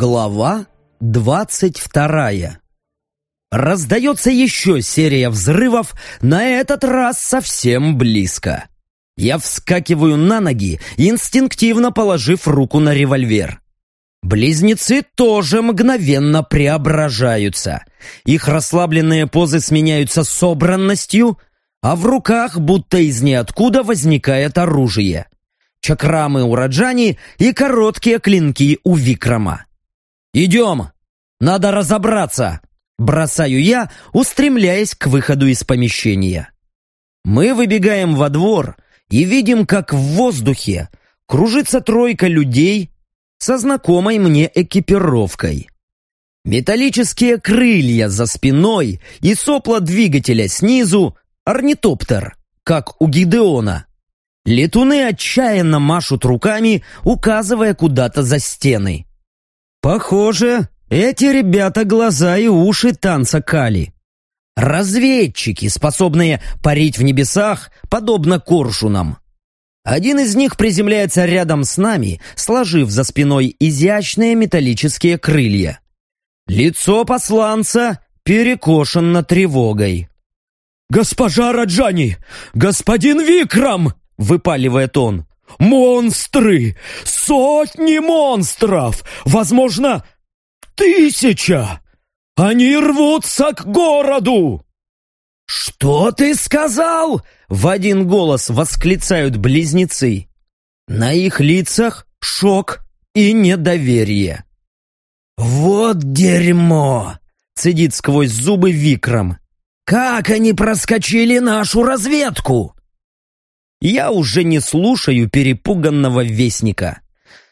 Глава двадцать вторая. Раздается еще серия взрывов, на этот раз совсем близко. Я вскакиваю на ноги, инстинктивно положив руку на револьвер. Близнецы тоже мгновенно преображаются. Их расслабленные позы сменяются собранностью, а в руках будто из ниоткуда возникает оружие. Чакрамы у Раджани и короткие клинки у Викрама. «Идем! Надо разобраться!» Бросаю я, устремляясь к выходу из помещения. Мы выбегаем во двор и видим, как в воздухе кружится тройка людей со знакомой мне экипировкой. Металлические крылья за спиной и сопла двигателя снизу — орнитоптер, как у Гидеона. Летуны отчаянно машут руками, указывая куда-то за стены. Похоже, эти ребята глаза и уши танца кали. Разведчики, способные парить в небесах, подобно коршунам. Один из них приземляется рядом с нами, сложив за спиной изящные металлические крылья. Лицо посланца перекошено тревогой. «Госпожа Раджани! Господин Викрам!» — выпаливает он. «Монстры! Сотни монстров! Возможно, тысяча! Они рвутся к городу!» «Что ты сказал?» — в один голос восклицают близнецы. На их лицах шок и недоверие. «Вот дерьмо!» — цедит сквозь зубы Викрам. «Как они проскочили нашу разведку?» Я уже не слушаю перепуганного вестника.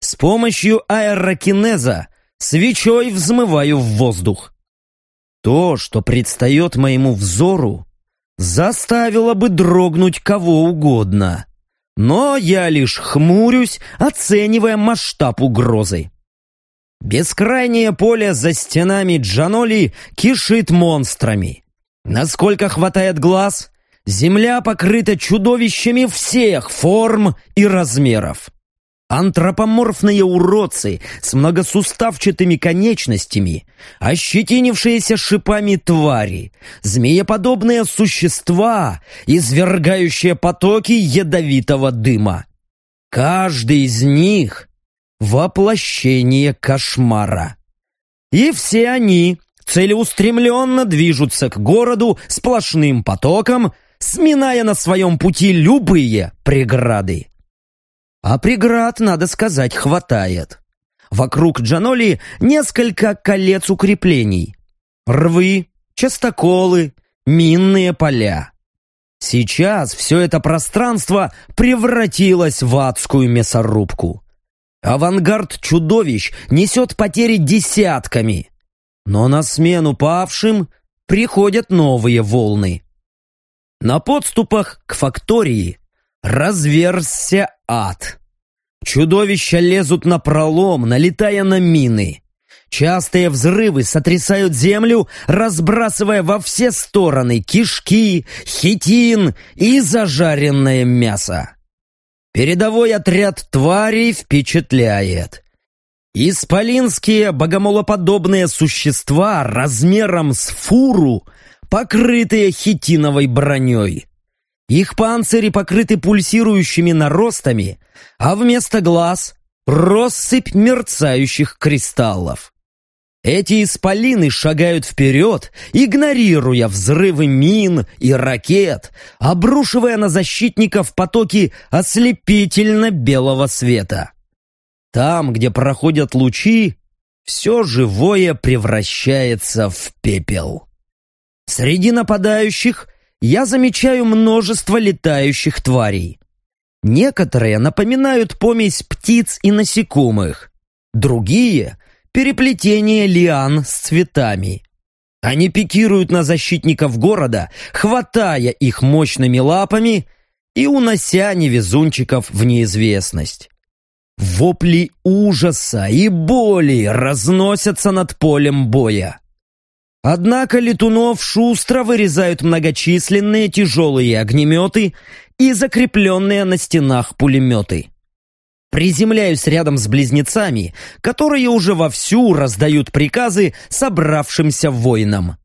С помощью аэрокинеза свечой взмываю в воздух. То, что предстает моему взору, заставило бы дрогнуть кого угодно. Но я лишь хмурюсь, оценивая масштаб угрозы. Бескрайнее поле за стенами Джаноли кишит монстрами. Насколько хватает глаз, земля покрыта чудовищами всех форм и размеров. Антропоморфные уродцы с многосуставчатыми конечностями, ощетинившиеся шипами твари, змееподобные существа, извергающие потоки ядовитого дыма. Каждый из них — воплощение кошмара. И все они целеустремленно движутся к городу сплошным потоком, сминая на своем пути любые преграды. А преград, надо сказать, хватает. Вокруг Джаноли несколько колец укреплений. Рвы, частоколы, минные поля. Сейчас все это пространство превратилось в адскую мясорубку. Авангард чудовищ несет потери десятками. Но на смену павшим приходят новые волны. На подступах к фактории разверзся ад. Чудовища лезут на пролом, налетая на мины. Частые взрывы сотрясают землю, разбрасывая во все стороны кишки, хитин и зажаренное мясо. Передовой отряд тварей впечатляет. Исполинские богомолоподобные существа размером с фуру, покрытые хитиновой броней. Их панцири покрыты пульсирующими наростами, а вместо глаз — россыпь мерцающих кристаллов. Эти исполины шагают вперед, игнорируя взрывы мин и ракет, обрушивая на защитников потоки ослепительно-белого света. Там, где проходят лучи, все живое превращается в пепел. Среди нападающих я замечаю множество летающих тварей. Некоторые напоминают помесь птиц и насекомых, другие — переплетение лиан с цветами. Они пикируют на защитников города, хватая их мощными лапами и унося невезунчиков в неизвестность. Вопли ужаса и боли разносятся над полем боя. Однако летунов шустро вырезают многочисленные тяжелые огнеметы и закрепленные на стенах пулеметы. приземляюсь рядом с близнецами, которые уже вовсю раздают приказы собравшимся воинам.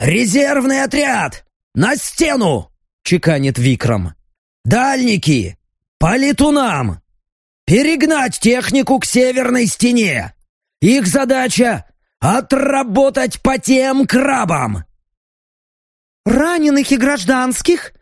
«Резервный отряд! На стену!» — чеканит Викрам. «Дальники! По летунам! Перегнать технику к северной стене! Их задача — отработать по тем крабам!» «Раненых и гражданских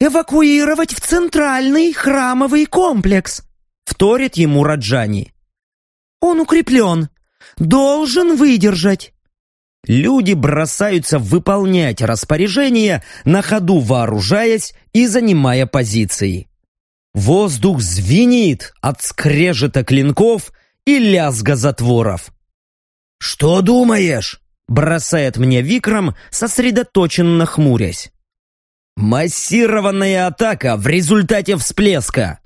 эвакуировать в центральный храмовый комплекс», — вторит ему Раджани. «Он укреплен, должен выдержать». Люди бросаются выполнять распоряжения, на ходу вооружаясь и занимая позиции. Воздух звенит от скрежета клинков и лязга затворов. «Что думаешь?» — бросает мне Викрам, сосредоточенно хмурясь. «Массированная атака в результате всплеска!»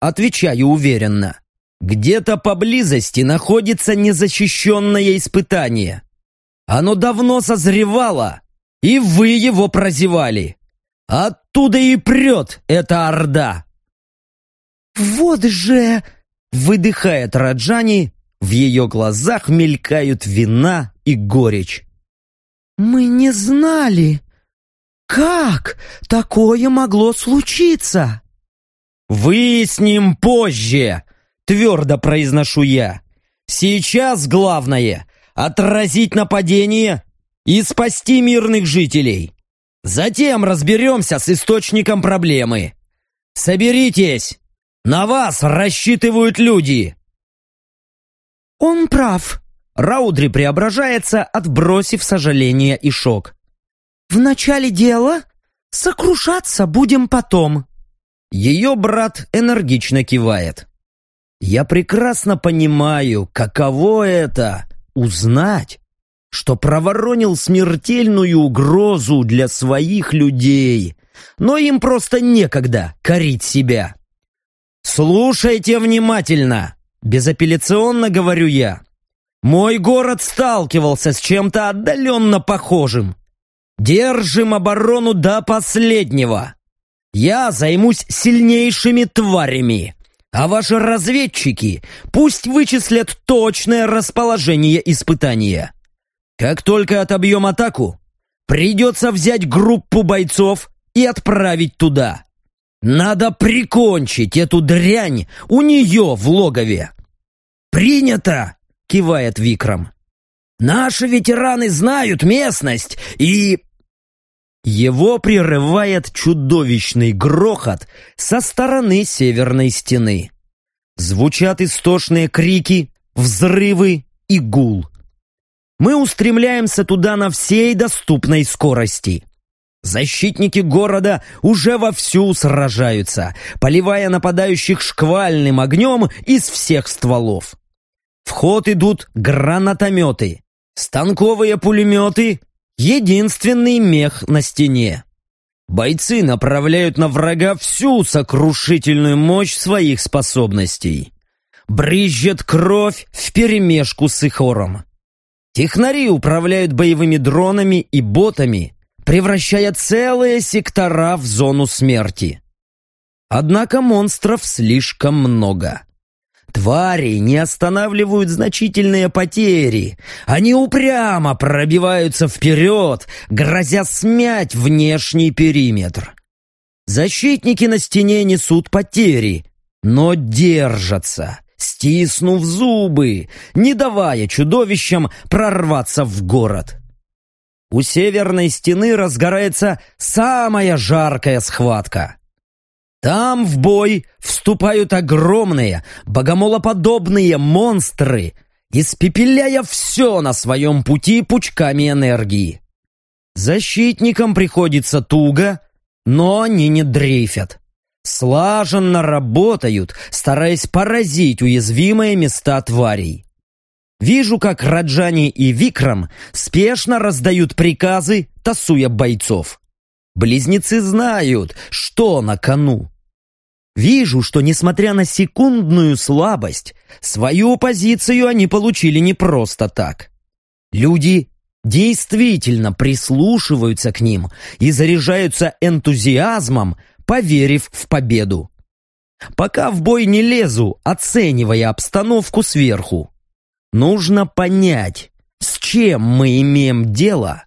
Отвечаю уверенно. Где-то поблизости находится незащищенное испытание. Оно давно созревало, и вы его прозевали. Оттуда и прет эта орда. «Вот же!» — выдыхает Раджани, в ее глазах мелькают вина и горечь. «Мы не знали! Как такое могло случиться?» «Выясним позже!» — твердо произношу я. «Сейчас главное — отразить нападение и спасти мирных жителей. Затем разберемся с источником проблемы. Соберитесь! На вас рассчитывают люди!» «Он прав!» Раудри преображается, отбросив сожаление и шок. «В начале дела сокрушаться будем потом!» Ее брат энергично кивает. Я прекрасно понимаю, каково это — узнать, что проворонил смертельную угрозу для своих людей, но им просто некогда корить себя. «Слушайте внимательно!» — безапелляционно говорю я. «Мой город сталкивался с чем-то отдаленно похожим. Держим оборону до последнего. Я займусь сильнейшими тварями, а ваши разведчики пусть вычислят точное расположение испытания. Как только отобьем атаку, придется взять группу бойцов и отправить туда. Надо прикончить эту дрянь у нее в логове. «Принято!» — кивает Викрам. «Наши ветераны знают местность и...» Его прерывает чудовищный грохот со стороны северной стены. Звучат истошные крики, взрывы и гул. Мы устремляемся туда на всей доступной скорости. Защитники города уже вовсю сражаются, поливая нападающих шквальным огнем из всех стволов. В ход идут гранатометы, станковые пулеметы Единственный мех на стене. Бойцы направляют на врага всю сокрушительную мощь своих способностей. Брызжет кровь вперемешку с ихором. Технари управляют боевыми дронами и ботами, превращая целые сектора в зону смерти. Однако монстров слишком много. Твари не останавливают значительные потери. Они упрямо пробиваются вперед, грозя смять внешний периметр. Защитники на стене несут потери, но держатся, стиснув зубы, не давая чудовищам прорваться в город. У северной стены разгорается самая жаркая схватка. Там в бой вступают огромные, богомолоподобные монстры, испепеляя все на своем пути пучками энергии. Защитникам приходится туго, но они не дрейфят. Слаженно работают, стараясь поразить уязвимые места тварей. Вижу, как Раджани и Викрам спешно раздают приказы, тасуя бойцов. Близнецы знают, что на кону. Вижу, что, несмотря на секундную слабость, свою позицию они получили не просто так. Люди действительно прислушиваются к ним и заряжаются энтузиазмом, поверив в победу. Пока в бой не лезу, оценивая обстановку сверху. Нужно понять, с чем мы имеем дело,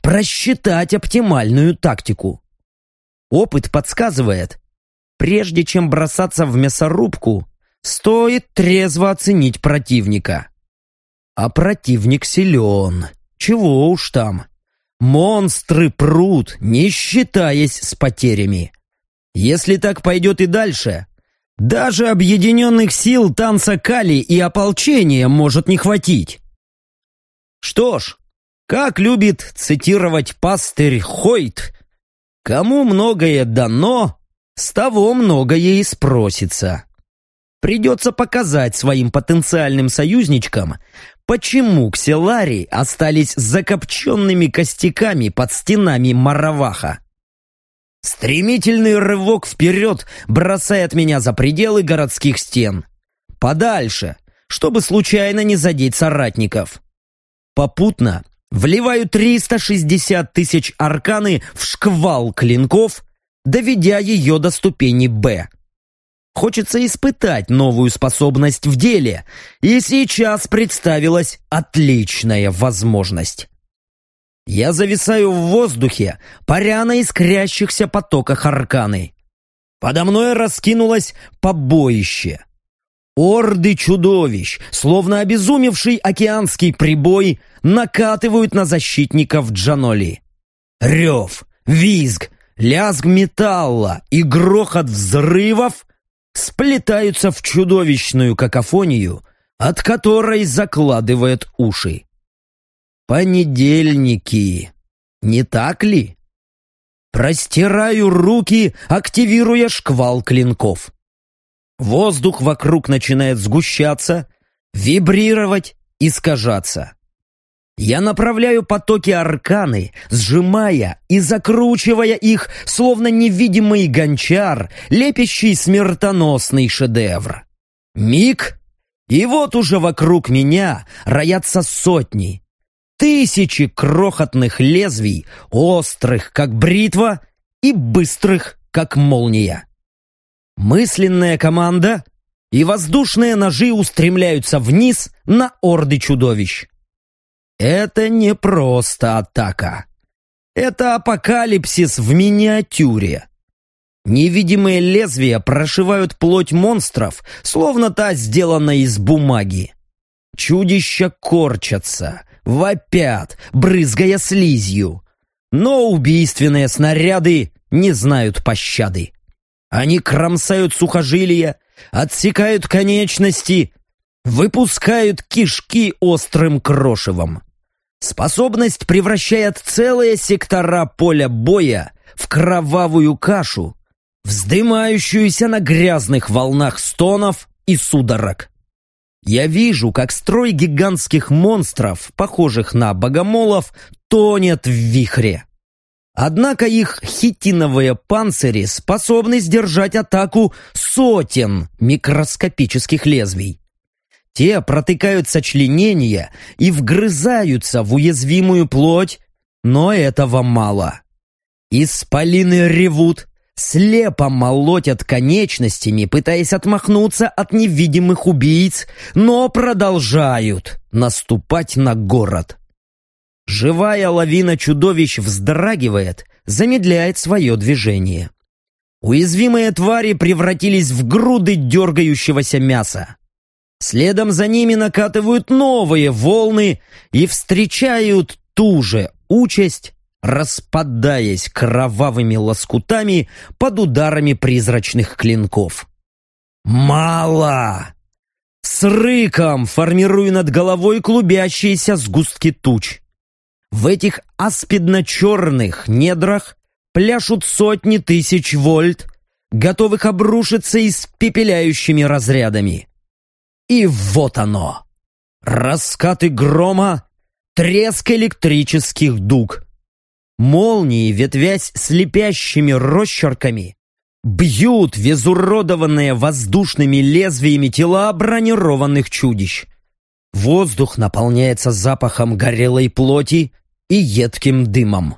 просчитать оптимальную тактику. Опыт подсказывает, прежде чем бросаться в мясорубку, стоит трезво оценить противника. А противник силен, чего уж там. Монстры прут, не считаясь с потерями. Если так пойдет и дальше, даже объединенных сил танца Кали и ополчения может не хватить. Что ж, как любит цитировать пастырь Хойт, кому многое дано, с того многое и спросится. Придется показать своим потенциальным союзничкам, почему кселари остались закопченными костяками под стенами Мараваха. Стремительный рывок вперед бросает меня за пределы городских стен. Подальше, чтобы случайно не задеть соратников. Попутно вливаю 360 тысяч арканы в шквал клинков, доведя ее до ступени «Б». Хочется испытать новую способность в деле, и сейчас представилась отличная возможность. Я зависаю в воздухе, паря на искрящихся потоках арканы. Подо мной раскинулось побоище. Орды чудовищ, словно обезумевший океанский прибой, накатывают на защитников Джаноли. Рев, визг, лязг металла и грохот взрывов сплетаются в чудовищную какофонию, от которой закладывает уши. Понедельники, не так ли? Простираю руки, активируя шквал клинков. Воздух вокруг начинает сгущаться, вибрировать, искажаться. Я направляю потоки арканы, сжимая и закручивая их, словно невидимый гончар, лепящий смертоносный шедевр. Миг, и вот уже вокруг меня роятся сотни, тысячи крохотных лезвий, острых, как бритва, и быстрых, как молния. Мысленная команда и воздушные ножи устремляются вниз на орды чудовищ. Это не просто атака. Это апокалипсис в миниатюре. Невидимые лезвия прошивают плоть монстров, словно та сделана из бумаги. Чудища корчатся, вопят, брызгая слизью. Но убийственные снаряды не знают пощады. Они кромсают сухожилия, отсекают конечности, выпускают кишки острым крошевом. Способность превращает целые сектора поля боя в кровавую кашу, вздымающуюся на грязных волнах стонов и судорог. Я вижу, как строй гигантских монстров, похожих на богомолов, тонет в вихре. Однако их хитиновые панцири способны сдержать атаку сотен микроскопических лезвий. Те протыкают сочленения и вгрызаются в уязвимую плоть, но этого мало. Исполины ревут, слепо молотят конечностями, пытаясь отмахнуться от невидимых убийц, но продолжают наступать на город. Живая лавина чудовищ вздрагивает, замедляет свое движение. Уязвимые твари превратились в груды дергающегося мяса. Следом за ними накатывают новые волны и встречают ту же участь, распадаясь кровавыми лоскутами под ударами призрачных клинков. «Мало!» С рыком формирую над головой клубящиеся сгустки туч. В этих аспидно-черных недрах пляшут сотни тысяч вольт, готовых обрушиться испепеляющими разрядами. И вот оно! Раскаты грома, треск электрических дуг. Молнии, ветвясь слепящими росчерками, бьют в изуродованные воздушными лезвиями тела бронированных чудищ. Воздух наполняется запахом горелой плоти и едким дымом.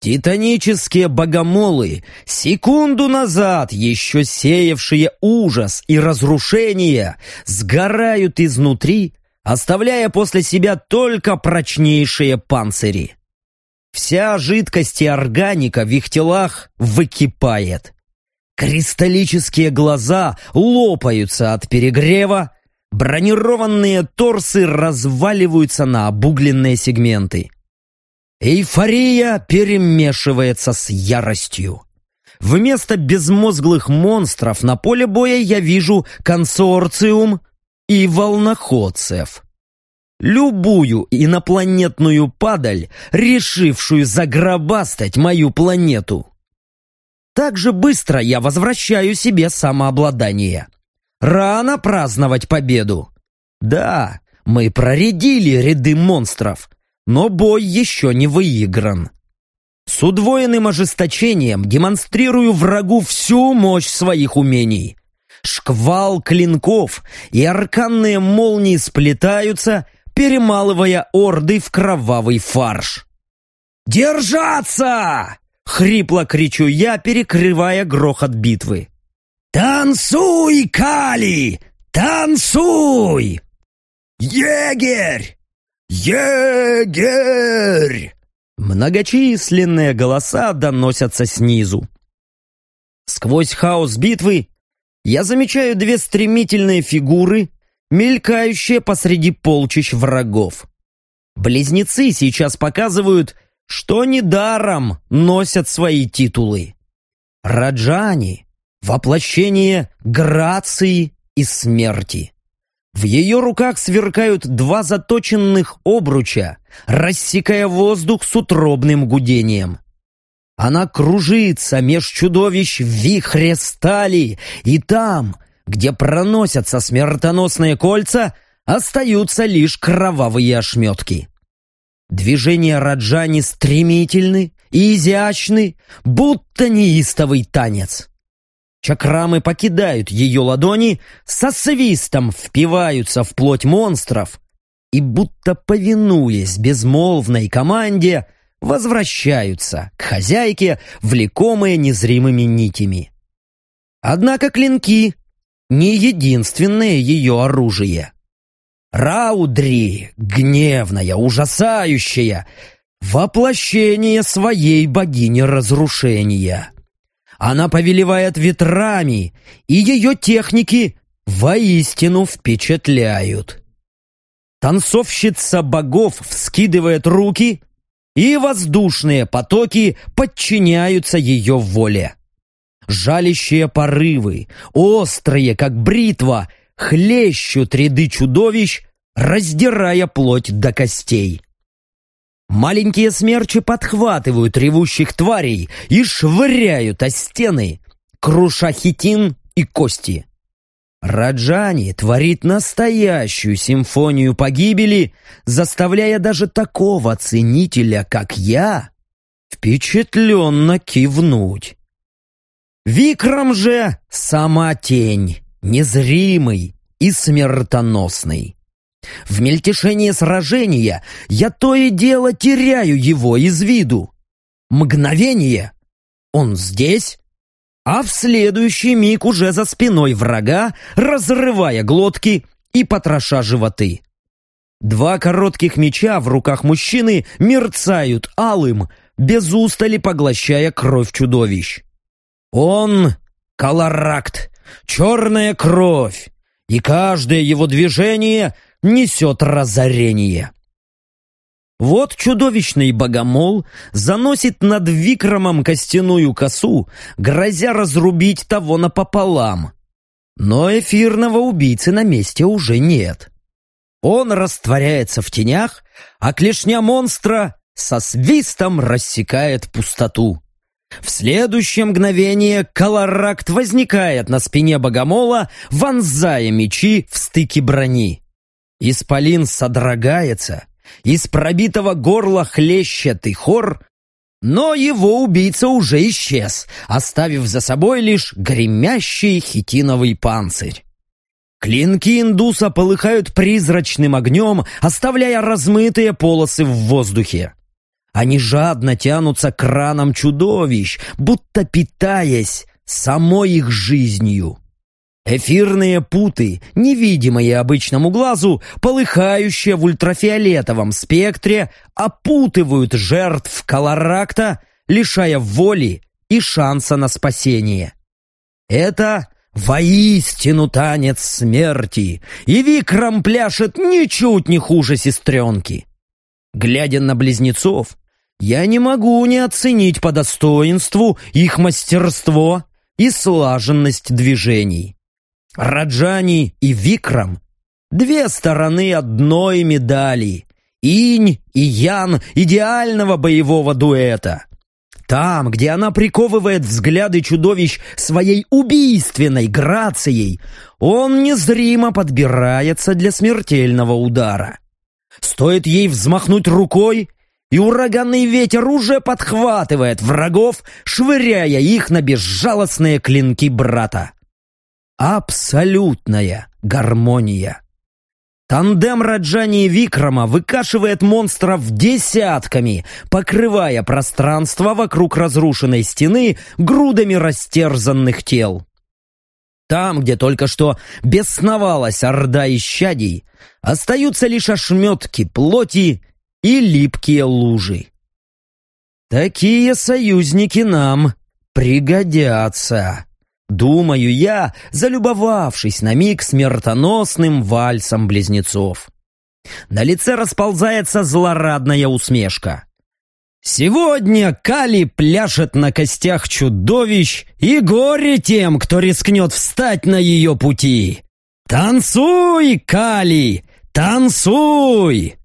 Титанические богомолы, секунду назад еще сеявшие ужас и разрушение, сгорают изнутри, оставляя после себя только прочнейшие панцири. Вся жидкость и органика в их телах выкипает. Кристаллические глаза лопаются от перегрева, бронированные торсы разваливаются на обугленные сегменты. Эйфория перемешивается с яростью. Вместо безмозглых монстров на поле боя я вижу консорциум и волноходцев. Любую инопланетную падаль, решившую загробастать мою планету. Так же быстро я возвращаю себе самообладание. Рано праздновать победу. Да, мы проредили ряды монстров, но бой еще не выигран. С удвоенным ожесточением демонстрирую врагу всю мощь своих умений. Шквал клинков и арканные молнии сплетаются, перемалывая орды в кровавый фарш. «Держаться!» — хрипло кричу я, перекрывая грохот битвы. «Танцуй, Кали! Танцуй!» «Егерь! «Егерь!» Многочисленные голоса доносятся снизу. Сквозь хаос битвы я замечаю две стремительные фигуры, мелькающие посреди полчищ врагов. Близнецы сейчас показывают, что недаром носят свои титулы. Раджани — воплощение грации и смерти. В ее руках сверкают два заточенных обруча, рассекая воздух с утробным гудением. Она кружится меж чудовищ в вихре стали, и там, где проносятся смертоносные кольца, остаются лишь кровавые ошметки. Движения Раджани стремительны и изящны, будто неистовый танец. Чакрамы покидают ее ладони, со свистом впиваются в плоть монстров и, будто повинуясь безмолвной команде, возвращаются к хозяйке, влекомые незримыми нитями. Однако клинки — не единственное ее оружие. Раудри, гневная, ужасающая, воплощение своей богини разрушения. Она повелевает ветрами, и ее техники воистину впечатляют. Танцовщица богов вскидывает руки, и воздушные потоки подчиняются ее воле. Жалящие порывы, острые, как бритва, хлещут ряды чудовищ, раздирая плоть до костей. Маленькие смерчи подхватывают ревущих тварей и швыряют о стены, круша хитин и кости. Раджани творит настоящую симфонию погибели, заставляя даже такого ценителя, как я, впечатленно кивнуть. Викрам же — сама тень, незримый и смертоносный. В мельтешении сражения я то и дело теряю его из виду. Мгновение — он здесь, а в следующий миг уже за спиной врага, разрывая глотки и потроша животы. Два коротких меча в руках мужчины мерцают алым, без устали поглощая кровь чудовищ. Он — Каларакт, черная кровь, и каждое его движение несет разорение. Вот чудовищный богомол заносит над Викрамом костяную косу, грозя разрубить того напополам. Но эфирного убийцы на месте уже нет. Он растворяется в тенях, а клешня монстра со свистом рассекает пустоту. В следующее мгновение Каларакт возникает на спине богомола, вонзая мечи в стыки брони. Исполин содрогается, из пробитого горла хлещет и хор, но его убийца уже исчез, оставив за собой лишь гремящий хитиновый панцирь. Клинки индуса полыхают призрачным огнем, оставляя размытые полосы в воздухе. Они жадно тянутся к ранам чудовищ, будто питаясь самой их жизнью. Эфирные путы, невидимые обычному глазу, полыхающие в ультрафиолетовом спектре, опутывают жертв колоракта, лишая воли и шанса на спасение. Это воистину танец смерти, и Викрам пляшет ничуть не хуже сестренки. Глядя на близнецов, я не могу не оценить по достоинству их мастерство и слаженность движений. Раджани и Викрам — две стороны одной медали, инь и ян идеального боевого дуэта. Там, где она приковывает взгляды чудовищ своей убийственной грацией, он незримо подбирается для смертельного удара. Стоит ей взмахнуть рукой, и ураганный ветер уже подхватывает врагов, швыряя их на безжалостные клинки брата. Абсолютная гармония. Тандем Раджани и Викрама выкашивает монстров десятками, покрывая пространство вокруг разрушенной стены грудами растерзанных тел. Там, где только что бесновалась орда исчадий, остаются лишь ошметки плоти и липкие лужи. Такие союзники нам пригодятся. Думаю я, залюбовавшись на миг смертоносным вальсом близнецов. На лице расползается злорадная усмешка. Сегодня Кали пляшет на костях чудовищ, и горе тем, кто рискнет встать на ее пути. Танцуй, Кали, танцуй!